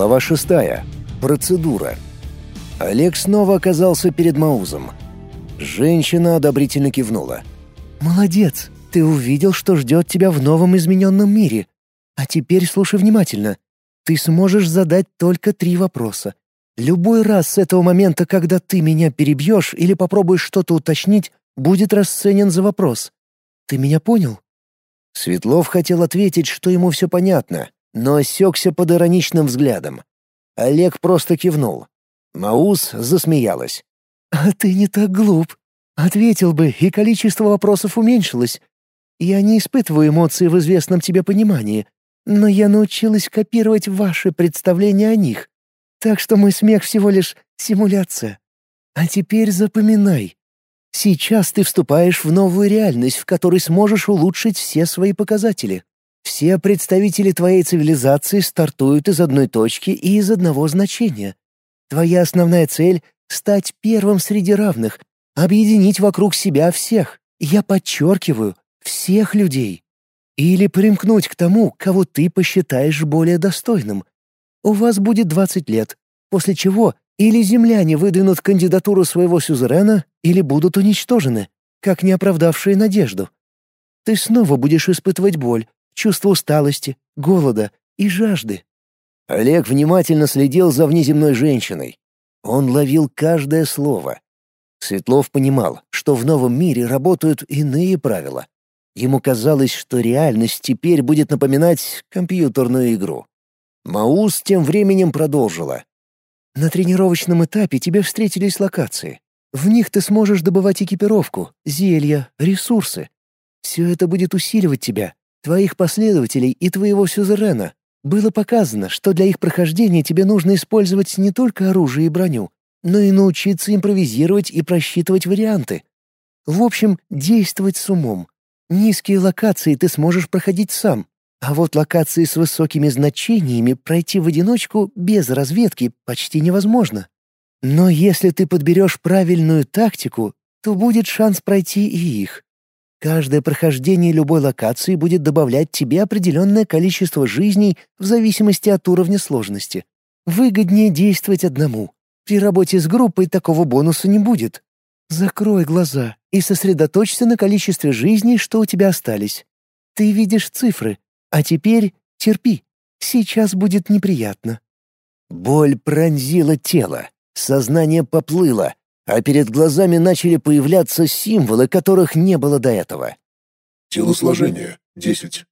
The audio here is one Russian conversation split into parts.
Глава шестая. Процедура. Олег снова оказался перед Маузом. Женщина одобрительно кивнула. «Молодец! Ты увидел, что ждет тебя в новом измененном мире. А теперь слушай внимательно. Ты сможешь задать только три вопроса. Любой раз с этого момента, когда ты меня перебьешь или попробуешь что-то уточнить, будет расценен за вопрос. Ты меня понял?» Светлов хотел ответить, что ему все понятно, но осекся под ироничным взглядом. Олег просто кивнул. Маус засмеялась. «А ты не так глуп. Ответил бы, и количество вопросов уменьшилось. Я не испытываю эмоций в известном тебе понимании, но я научилась копировать ваши представления о них. Так что мой смех всего лишь симуляция. А теперь запоминай. Сейчас ты вступаешь в новую реальность, в которой сможешь улучшить все свои показатели. Все представители твоей цивилизации стартуют из одной точки и из одного значения. Твоя основная цель — стать первым среди равных, объединить вокруг себя всех. Я подчеркиваю, всех людей. Или примкнуть к тому, кого ты посчитаешь более достойным. У вас будет 20 лет, после чего или земляне выдвинут кандидатуру своего сюзерена, или будут уничтожены, как не оправдавшие надежду. Ты снова будешь испытывать боль, чувство усталости, голода и жажды. Олег внимательно следил за внеземной женщиной. Он ловил каждое слово. Светлов понимал, что в новом мире работают иные правила. Ему казалось, что реальность теперь будет напоминать компьютерную игру. Маус тем временем продолжила. «На тренировочном этапе тебе встретились локации. В них ты сможешь добывать экипировку, зелья, ресурсы. Все это будет усиливать тебя, твоих последователей и твоего сюзерена. Было показано, что для их прохождения тебе нужно использовать не только оружие и броню, но и научиться импровизировать и просчитывать варианты. В общем, действовать с умом, Низкие локации ты сможешь проходить сам, а вот локации с высокими значениями пройти в одиночку без разведки почти невозможно. Но если ты подберешь правильную тактику, то будет шанс пройти и их. Каждое прохождение любой локации будет добавлять тебе определенное количество жизней в зависимости от уровня сложности. Выгоднее действовать одному. При работе с группой такого бонуса не будет. Закрой глаза и сосредоточься на количестве жизней, что у тебя остались. Ты видишь цифры, а теперь терпи. Сейчас будет неприятно». Боль пронзила тело, сознание поплыло, а перед глазами начали появляться символы, которых не было до этого. Телосложение — 10.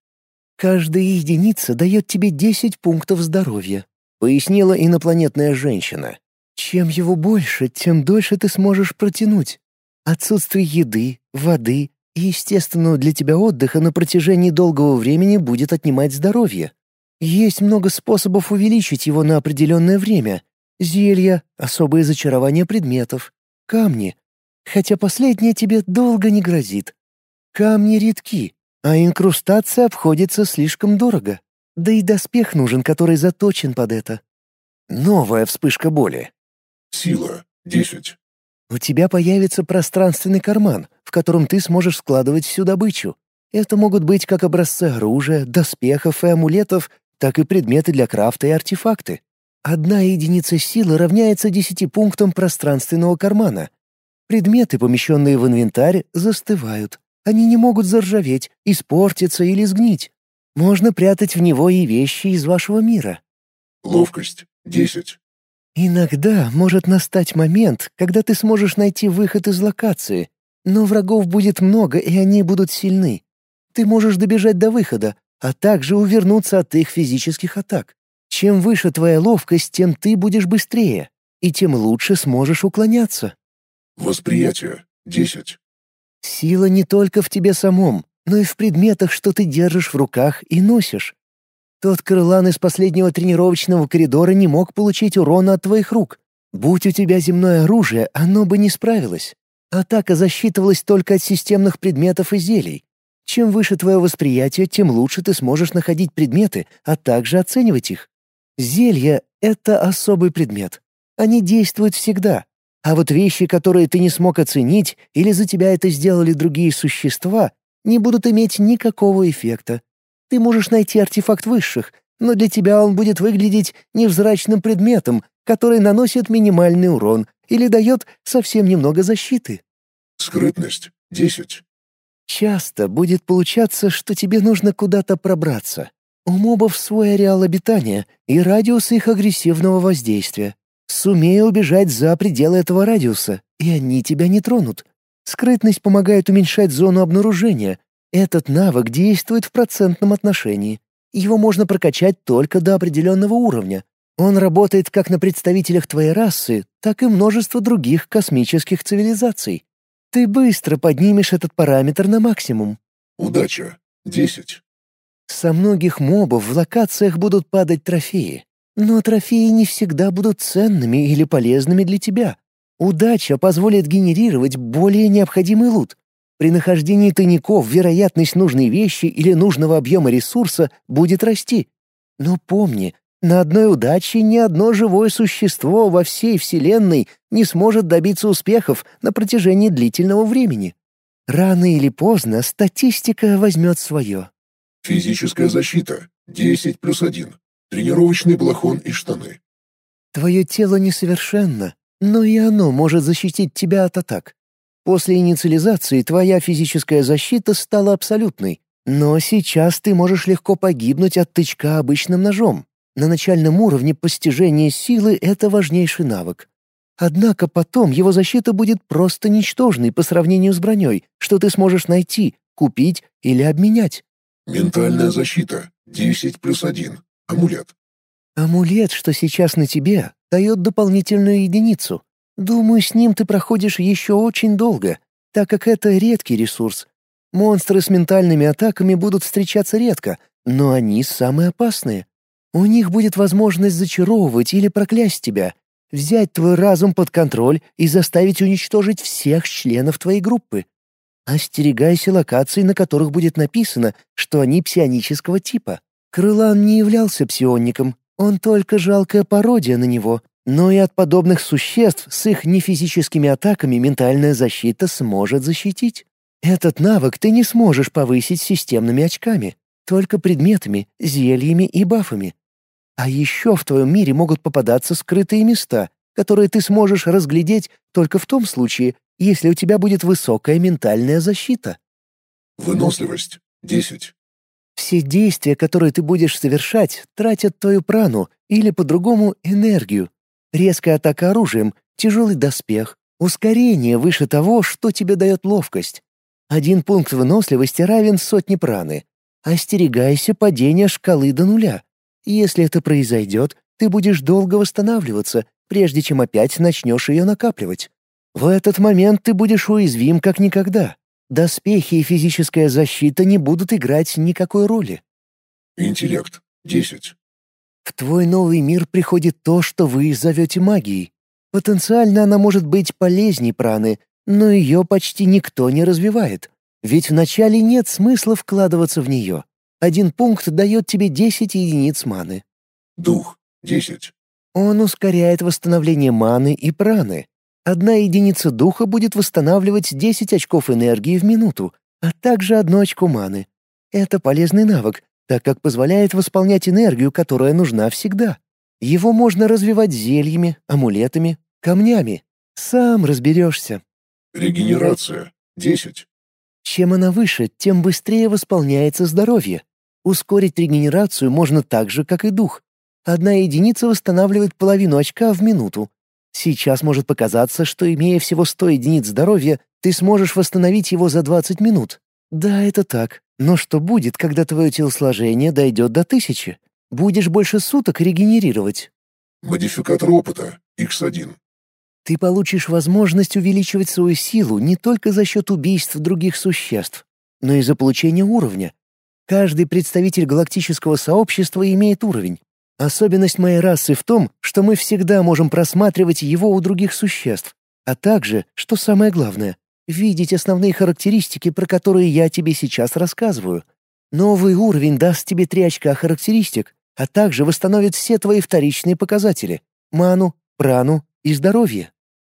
«Каждая единица дает тебе 10 пунктов здоровья», — пояснила инопланетная женщина. «Чем его больше, тем дольше ты сможешь протянуть. Отсутствие еды, воды и естественного для тебя отдыха на протяжении долгого времени будет отнимать здоровье. Есть много способов увеличить его на определенное время. Зелья, особые зачарования предметов, камни. Хотя последнее тебе долго не грозит. Камни редки, а инкрустация обходится слишком дорого. Да и доспех нужен, который заточен под это. Новая вспышка боли. Сила — 10. У тебя появится пространственный карман, в котором ты сможешь складывать всю добычу. Это могут быть как образцы оружия, доспехов и амулетов, так и предметы для крафта и артефакты. Одна единица силы равняется десяти пунктам пространственного кармана. Предметы, помещенные в инвентарь, застывают. Они не могут заржаветь, испортиться или сгнить. Можно прятать в него и вещи из вашего мира. Ловкость — 10. Иногда может настать момент, когда ты сможешь найти выход из локации, но врагов будет много, и они будут сильны. Ты можешь добежать до выхода, а также увернуться от их физических атак. Чем выше твоя ловкость, тем ты будешь быстрее, и тем лучше сможешь уклоняться. Восприятие — 10. Сила не только в тебе самом, но и в предметах, что ты держишь в руках и носишь. Тот крылан из последнего тренировочного коридора не мог получить урона от твоих рук. Будь у тебя земное оружие, оно бы не справилось. Атака засчитывалась только от системных предметов и зелий. Чем выше твое восприятие, тем лучше ты сможешь находить предметы, а также оценивать их. Зелья — это особый предмет. Они действуют всегда. А вот вещи, которые ты не смог оценить, или за тебя это сделали другие существа, не будут иметь никакого эффекта. Ты можешь найти артефакт высших, но для тебя он будет выглядеть невзрачным предметом, который наносит минимальный урон или дает совсем немного защиты. Скрытность — десять. Часто будет получаться, что тебе нужно куда-то пробраться. У мобов свой ареал обитания и радиус их агрессивного воздействия. Сумей убежать за пределы этого радиуса, и они тебя не тронут. Скрытность помогает уменьшать зону обнаружения. Этот навык действует в процентном отношении. Его можно прокачать только до определенного уровня. Он работает как на представителях твоей расы, так и множество других космических цивилизаций. Ты быстро поднимешь этот параметр на максимум. Удача — десять. Со многих мобов в локациях будут падать трофеи. Но трофеи не всегда будут ценными или полезными для тебя. Удача позволит генерировать более необходимый лут. При нахождении тайников вероятность нужной вещи или нужного объема ресурса будет расти. Но помни, на одной удаче ни одно живое существо во всей Вселенной не сможет добиться успехов на протяжении длительного времени. Рано или поздно статистика возьмет свое. Физическая защита — 10 плюс 1. Тренировочный балахон и штаны. Твое тело несовершенно, но и оно может защитить тебя от атак. После инициализации твоя физическая защита стала абсолютной, но сейчас ты можешь легко погибнуть от тычка обычным ножом. На начальном уровне постижения силы это важнейший навык. Однако потом его защита будет просто ничтожной по сравнению с броней, что ты сможешь найти, купить или обменять. Ментальная защита — 10 плюс 1. Амулет. Амулет, что сейчас на тебе, дает дополнительную единицу. Думаю, с ним ты проходишь еще очень долго, так как это редкий ресурс. Монстры с ментальными атаками будут встречаться редко, но они самые опасные. У них будет возможность зачаровывать или проклясть тебя, взять твой разум под контроль и заставить уничтожить всех членов твоей группы. Остерегайся локаций, на которых будет написано, что они псионического типа. Крылан не являлся псионником, он только жалкая пародия на него, но и от подобных существ с их нефизическими атаками ментальная защита сможет защитить. Этот навык ты не сможешь повысить системными очками, только предметами, зельями и бафами. А еще в твоем мире могут попадаться скрытые места, которые ты сможешь разглядеть только в том случае, если у тебя будет высокая ментальная защита. Выносливость — 10. Все действия, которые ты будешь совершать, тратят твою прану или, по-другому, энергию, Резкая атака оружием, тяжелый доспех, ускорение выше того, что тебе дает ловкость. Один пункт выносливости равен сотне праны. Остерегайся падения шкалы до нуля. Если это произойдет, ты будешь долго восстанавливаться, прежде чем опять начнешь ее накапливать. В этот момент ты будешь уязвим как никогда. Доспехи и физическая защита не будут играть никакой роли. Интеллект — 10. В твой новый мир приходит то, что вы зовете магией. Потенциально она может быть полезней праны, но ее почти никто не развивает. Ведь вначале нет смысла вкладываться в нее. Один пункт дает тебе 10 единиц маны. Дух — 10. Он ускоряет восстановление маны и праны. Одна единица духа будет восстанавливать 10 очков энергии в минуту, а также одно очко маны. Это полезный навык, так как позволяет восполнять энергию, которая нужна всегда. Его можно развивать зельями, амулетами, камнями. Сам разберешься. Регенерация — 10. Чем она выше, тем быстрее восполняется здоровье. Ускорить регенерацию можно так же, как и дух. Одна единица восстанавливает половину очка в минуту. Сейчас может показаться, что имея всего 100 единиц здоровья, ты сможешь восстановить его за 20 минут. Да, это так. Но что будет, когда твое телосложение дойдет до тысячи? Будешь больше суток регенерировать. Модификатор опыта — X1. Ты получишь возможность увеличивать свою силу не только за счет убийств других существ, но и за получение уровня. Каждый представитель галактического сообщества имеет уровень. Особенность моей расы в том, что мы всегда можем просматривать его у других существ, а также, что самое главное, видеть основные характеристики, про которые я тебе сейчас рассказываю. Новый уровень даст тебе три очка характеристик, а также восстановит все твои вторичные показатели — ману, прану и здоровье.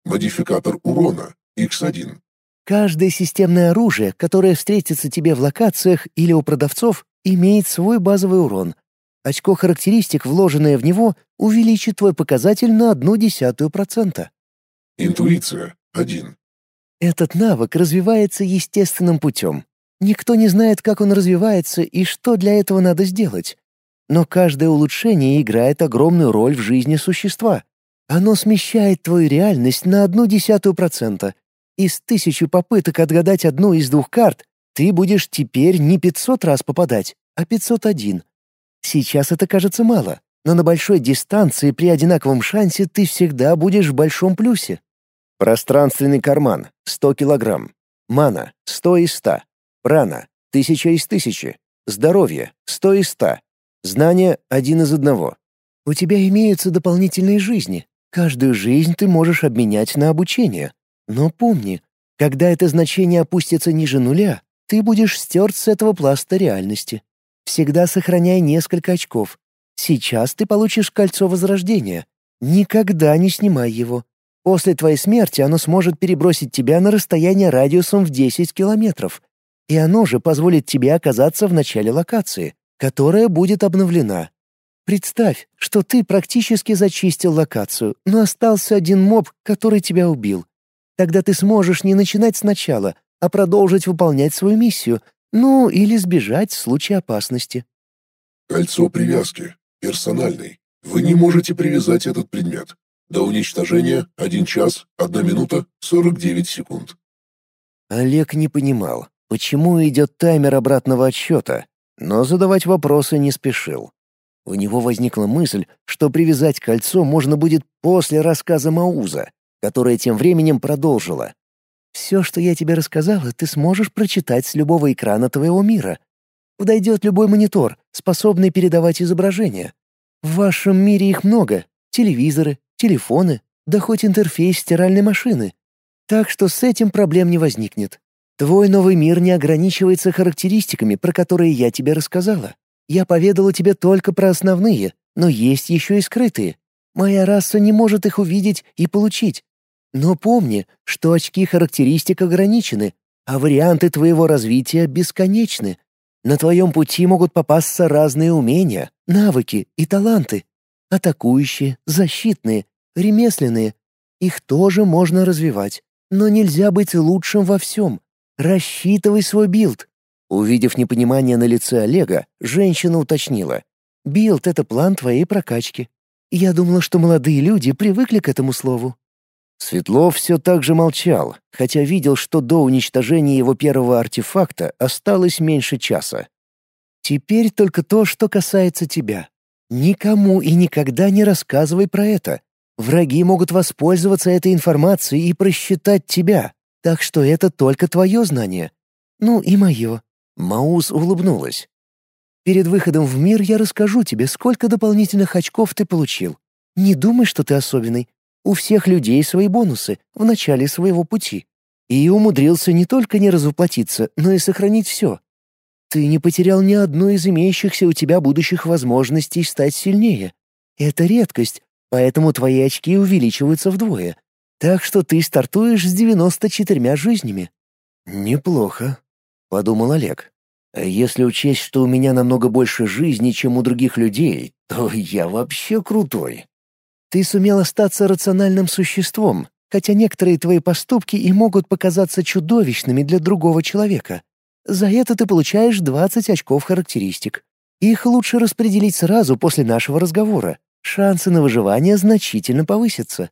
Модификатор урона — X1. Каждое системное оружие, которое встретится тебе в локациях или у продавцов, имеет свой базовый урон. Очко характеристик, вложенное в него, увеличит твой показатель на одну десятую процента. Интуиция — один. Этот навык развивается естественным путем. Никто не знает, как он развивается и что для этого надо сделать. Но каждое улучшение играет огромную роль в жизни существа. Оно смещает твою реальность на одну десятую процента. Из тысячи попыток отгадать одну из двух карт ты будешь теперь не 500 раз попадать, а 501. Сейчас это кажется мало, но на большой дистанции при одинаковом шансе ты всегда будешь в большом плюсе. Пространственный карман — 100 килограмм. Мана — 100 из 100. Прана — 1000 из 1000. Здоровье — 100 из 100. Знание — один из одного. У тебя имеются дополнительные жизни. Каждую жизнь ты можешь обменять на обучение. Но помни, когда это значение опустится ниже нуля, ты будешь стерт с этого пласта реальности. Всегда сохраняй несколько очков. Сейчас ты получишь кольцо возрождения. Никогда не снимай его. После твоей смерти оно сможет перебросить тебя на расстояние радиусом в 10 километров. И оно же позволит тебе оказаться в начале локации, которая будет обновлена. Представь, что ты практически зачистил локацию, но остался один моб, который тебя убил. Тогда ты сможешь не начинать сначала, а продолжить выполнять свою миссию, ну, или сбежать в случае опасности. Кольцо привязки. Персональный. Вы не можете привязать этот предмет. До уничтожения 1 час, 1 минута, 49 секунд. Олег не понимал, почему идет таймер обратного отсчета, но задавать вопросы не спешил. У него возникла мысль, что привязать кольцо можно будет после рассказа Мауза, которая тем временем продолжила. «Все, что я тебе рассказала, ты сможешь прочитать с любого экрана твоего мира. Подойдет любой монитор, способный передавать изображения. В вашем мире их много — телевизоры, телефоны, да хоть интерфейс стиральной машины. Так что с этим проблем не возникнет. Твой новый мир не ограничивается характеристиками, про которые я тебе рассказала. Я поведала тебе только про основные, но есть еще и скрытые. Моя раса не может их увидеть и получить. Но помни, что очки характеристик ограничены, а варианты твоего развития бесконечны. На твоем пути могут попасться разные умения, навыки и таланты. Атакующие, защитные, ремесленные. Их тоже можно развивать. Но нельзя быть лучшим во всем. Рассчитывай свой билд. Увидев непонимание на лице Олега, женщина уточнила. «Билд — это план твоей прокачки. Я думала, что молодые люди привыкли к этому слову». Светлов все так же молчал, хотя видел, что до уничтожения его первого артефакта осталось меньше часа. «Теперь только то, что касается тебя. Никому и никогда не рассказывай про это. Враги могут воспользоваться этой информацией и просчитать тебя, так что это только твое знание. Ну и мое. Маус улыбнулась. «Перед выходом в мир я расскажу тебе, сколько дополнительных очков ты получил. Не думай, что ты особенный. У всех людей свои бонусы в начале своего пути. И умудрился не только не развоплотиться, но и сохранить все. Ты не потерял ни одну из имеющихся у тебя будущих возможностей стать сильнее. Это редкость, поэтому твои очки увеличиваются вдвое. Так что ты стартуешь с 94 жизнями». «Неплохо», подумал Олег. Если учесть, что у меня намного больше жизни, чем у других людей, то я вообще крутой. Ты сумел остаться рациональным существом, хотя некоторые твои поступки и могут показаться чудовищными для другого человека. За это ты получаешь 20 очков характеристик. Их лучше распределить сразу после нашего разговора. Шансы на выживание значительно повысятся.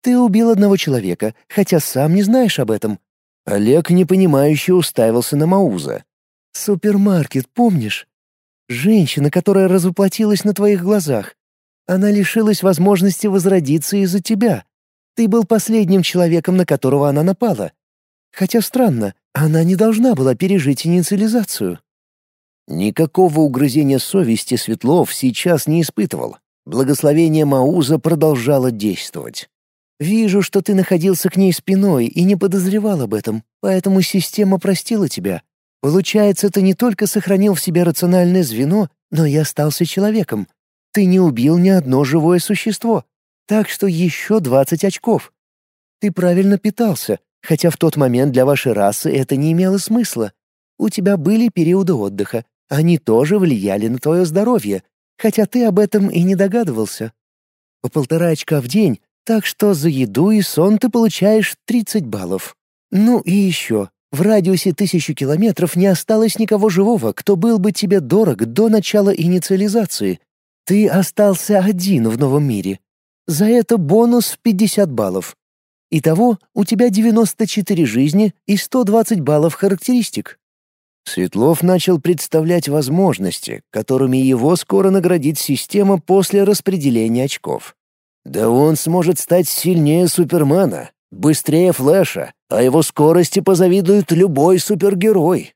Ты убил одного человека, хотя сам не знаешь об этом, Олег непонимающе уставился на Мауза. «Супермаркет, помнишь? Женщина, которая разуплотилась на твоих глазах. Она лишилась возможности возродиться из-за тебя. Ты был последним человеком, на которого она напала. Хотя странно, она не должна была пережить инициализацию». Никакого угрызения совести Светлов сейчас не испытывал. Благословение Мауза продолжало действовать. Вижу, что ты находился к ней спиной и не подозревал об этом, поэтому система простила тебя. Получается, ты не только сохранил в себе рациональное звено, но и остался человеком. Ты не убил ни одно живое существо. Так что еще 20 очков. Ты правильно питался, хотя в тот момент для вашей расы это не имело смысла. У тебя были периоды отдыха. Они тоже влияли на твое здоровье, хотя ты об этом и не догадывался. По полтора очка в день, так что за еду и сон ты получаешь 30 баллов. Ну и еще, в радиусе тысячи километров не осталось никого живого, кто был бы тебе дорог до начала инициализации. Ты остался один в новом мире. За это бонус 50 баллов. Итого у тебя 94 жизни и 120 баллов характеристик. Светлов начал представлять возможности, которыми его скоро наградит система после распределения очков. Да он сможет стать сильнее Супермена, быстрее Флэша, а его скорости позавидует любой супергерой.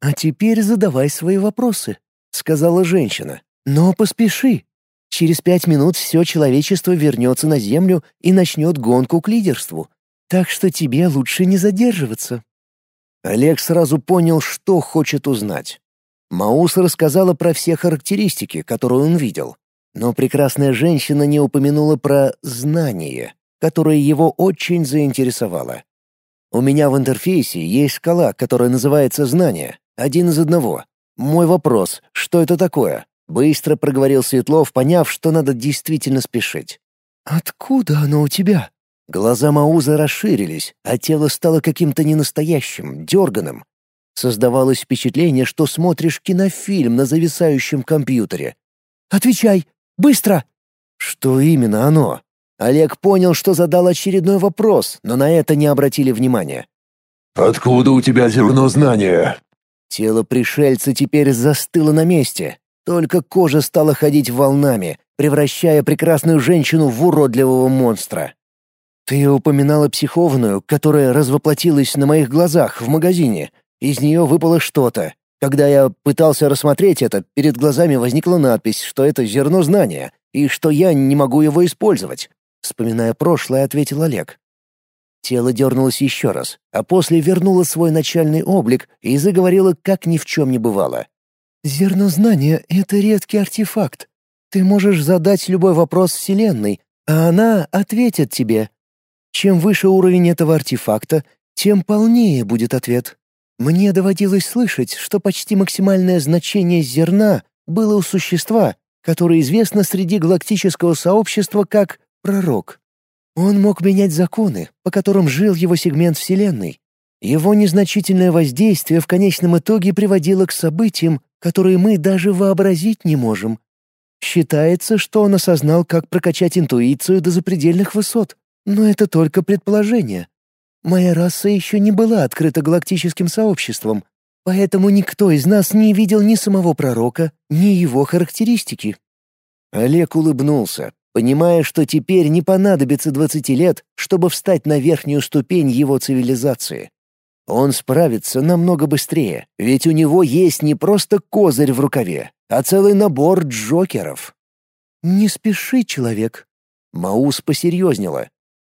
«А теперь задавай свои вопросы», — сказала женщина. «Но поспеши. Через пять минут все человечество вернется на Землю и начнет гонку к лидерству. Так что тебе лучше не задерживаться». Олег сразу понял, что хочет узнать. Маус рассказала про все характеристики, которые он видел. Но прекрасная женщина не упомянула про знание, которое его очень заинтересовало. У меня в интерфейсе есть шкала, которая называется «Знание», один из одного. Мой вопрос, что это такое? Быстро проговорил Светлов, поняв, что надо действительно спешить. «Откуда оно у тебя?» Глаза Мауза расширились, а тело стало каким-то ненастоящим, дерганым. Создавалось впечатление, что смотришь кинофильм на зависающем компьютере. «Отвечай! Быстро!» «Что именно оно?» Олег понял, что задал очередной вопрос, но на это не обратили внимания. «Откуда у тебя зерно знания?» Тело пришельца теперь застыло на месте, только кожа стала ходить волнами, превращая прекрасную женщину в уродливого монстра. Ты упоминала психованную, которая развоплотилась на моих глазах в магазине. Из нее выпало что-то. Когда я пытался рассмотреть это, перед глазами возникла надпись, что это зерно знания, и что я не могу его использовать. Вспоминая прошлое, ответил Олег. Тело дернулось еще раз, а после вернуло свой начальный облик и заговорило, как ни в чем не бывало. «Зерно знания — это редкий артефакт. Ты можешь задать любой вопрос Вселенной, а она ответит тебе, чем выше уровень этого артефакта, тем полнее будет ответ. Мне доводилось слышать, что почти максимальное значение зерна было у существа, которое известно среди галактического сообщества как пророк. Он мог менять законы, по которым жил его сегмент Вселенной. Его незначительное воздействие в конечном итоге приводило к событиям, которые мы даже вообразить не можем. Считается, что он осознал, как прокачать интуицию до запредельных высот. Но это только предположение. Моя раса еще не была открыта галактическим сообществом, поэтому никто из нас не видел ни самого пророка, ни его характеристики». Олег улыбнулся, понимая, что теперь не понадобится двадцати лет, чтобы встать на верхнюю ступень его цивилизации. Он справится намного быстрее, ведь у него есть не просто козырь в рукаве, а целый набор джокеров. «Не спеши, человек». Маус посерьезнела,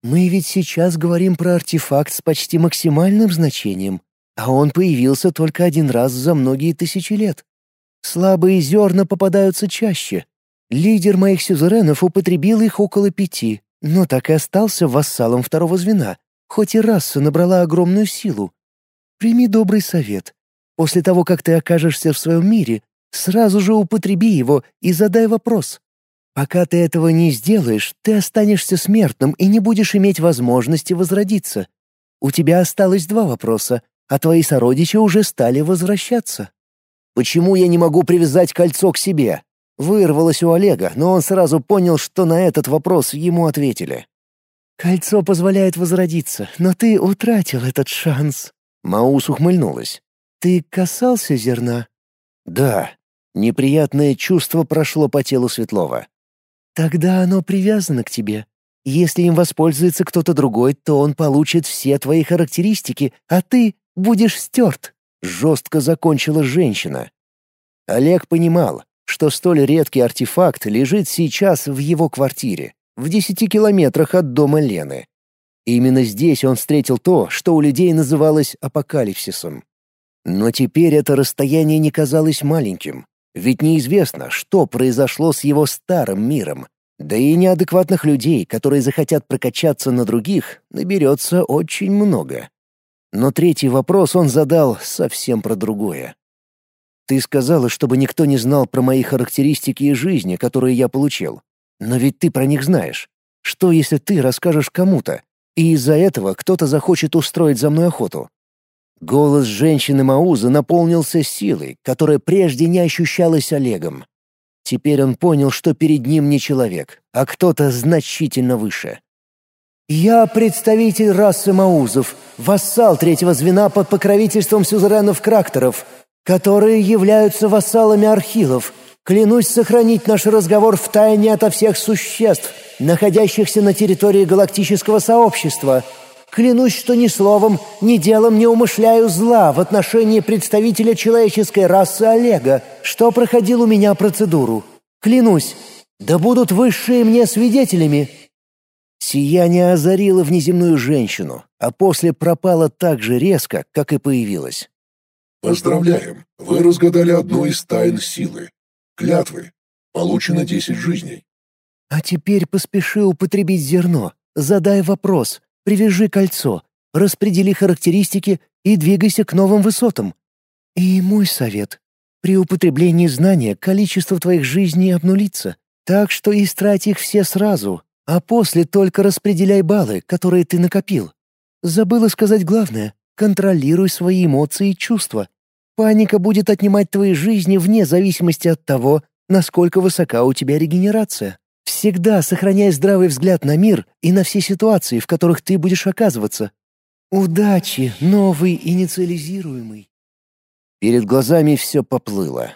мы ведь сейчас говорим про артефакт с почти максимальным значением, а он появился только один раз за многие тысячи лет. Слабые зерна попадаются чаще. Лидер моих сюзеренов употребил их около пяти, но так и остался вассалом второго звена, хоть и раса набрала огромную силу. Прими добрый совет. После того, как ты окажешься в своем мире, сразу же употреби его и задай вопрос. Пока ты этого не сделаешь, ты останешься смертным и не будешь иметь возможности возродиться. У тебя осталось два вопроса, а твои сородичи уже стали возвращаться. Почему я не могу привязать кольцо к себе? Вырвалось у Олега, но он сразу понял, что на этот вопрос ему ответили. Кольцо позволяет возродиться, но ты утратил этот шанс. Маус ухмыльнулась. Ты касался зерна? Да. Неприятное чувство прошло по телу Светлова. Тогда оно привязано к тебе. Если им воспользуется кто-то другой, то он получит все твои характеристики, а ты будешь стерт», — жестко закончила женщина. Олег понимал, что столь редкий артефакт лежит сейчас в его квартире, в десяти километрах от дома Лены. Именно здесь он встретил то, что у людей называлось апокалипсисом. Но теперь это расстояние не казалось маленьким. Ведь неизвестно, что произошло с его старым миром. Да и неадекватных людей, которые захотят прокачаться на других, наберется очень много. Но третий вопрос он задал совсем про другое. Ты сказала, чтобы никто не знал про мои характеристики и жизни, которые я получил. Но ведь ты про них знаешь. Что, если ты расскажешь кому-то, и из-за этого кто-то захочет устроить за мной охоту? Голос женщины Мауза наполнился силой, которая прежде не ощущалась Олегом. Теперь он понял, что перед ним не человек, а кто-то значительно выше. «Я представитель расы Маузов, вассал третьего звена под покровительством сюзеренов-кракторов, которые являются вассалами архилов. Клянусь сохранить наш разговор в тайне ото всех существ, находящихся на территории галактического сообщества. Клянусь, что ни словом, ни делом не умышляю зла в отношении представителя человеческой расы Олега, что проходил у меня процедуру. Клянусь, да будут высшие мне свидетелями». Сияние озарило внеземную женщину, а после пропало так же резко, как и появилось. Поздравляем! Вы разгадали одну из тайн силы. Клятвы. Получено десять жизней. А теперь поспеши употребить зерно. Задай вопрос, привяжи кольцо, распредели характеристики и двигайся к новым высотам. И мой совет. При употреблении знания количество твоих жизней обнулится, так что истрать их все сразу, а после только распределяй баллы, которые ты накопил. Забыла сказать главное. Контролируй свои эмоции и чувства. Паника будет отнимать твои жизни вне зависимости от того, насколько высока у тебя регенерация. Всегда сохраняй здравый взгляд на мир и на все ситуации, в которых ты будешь оказываться. Удачи, новый инициализируемый. Перед глазами все поплыло.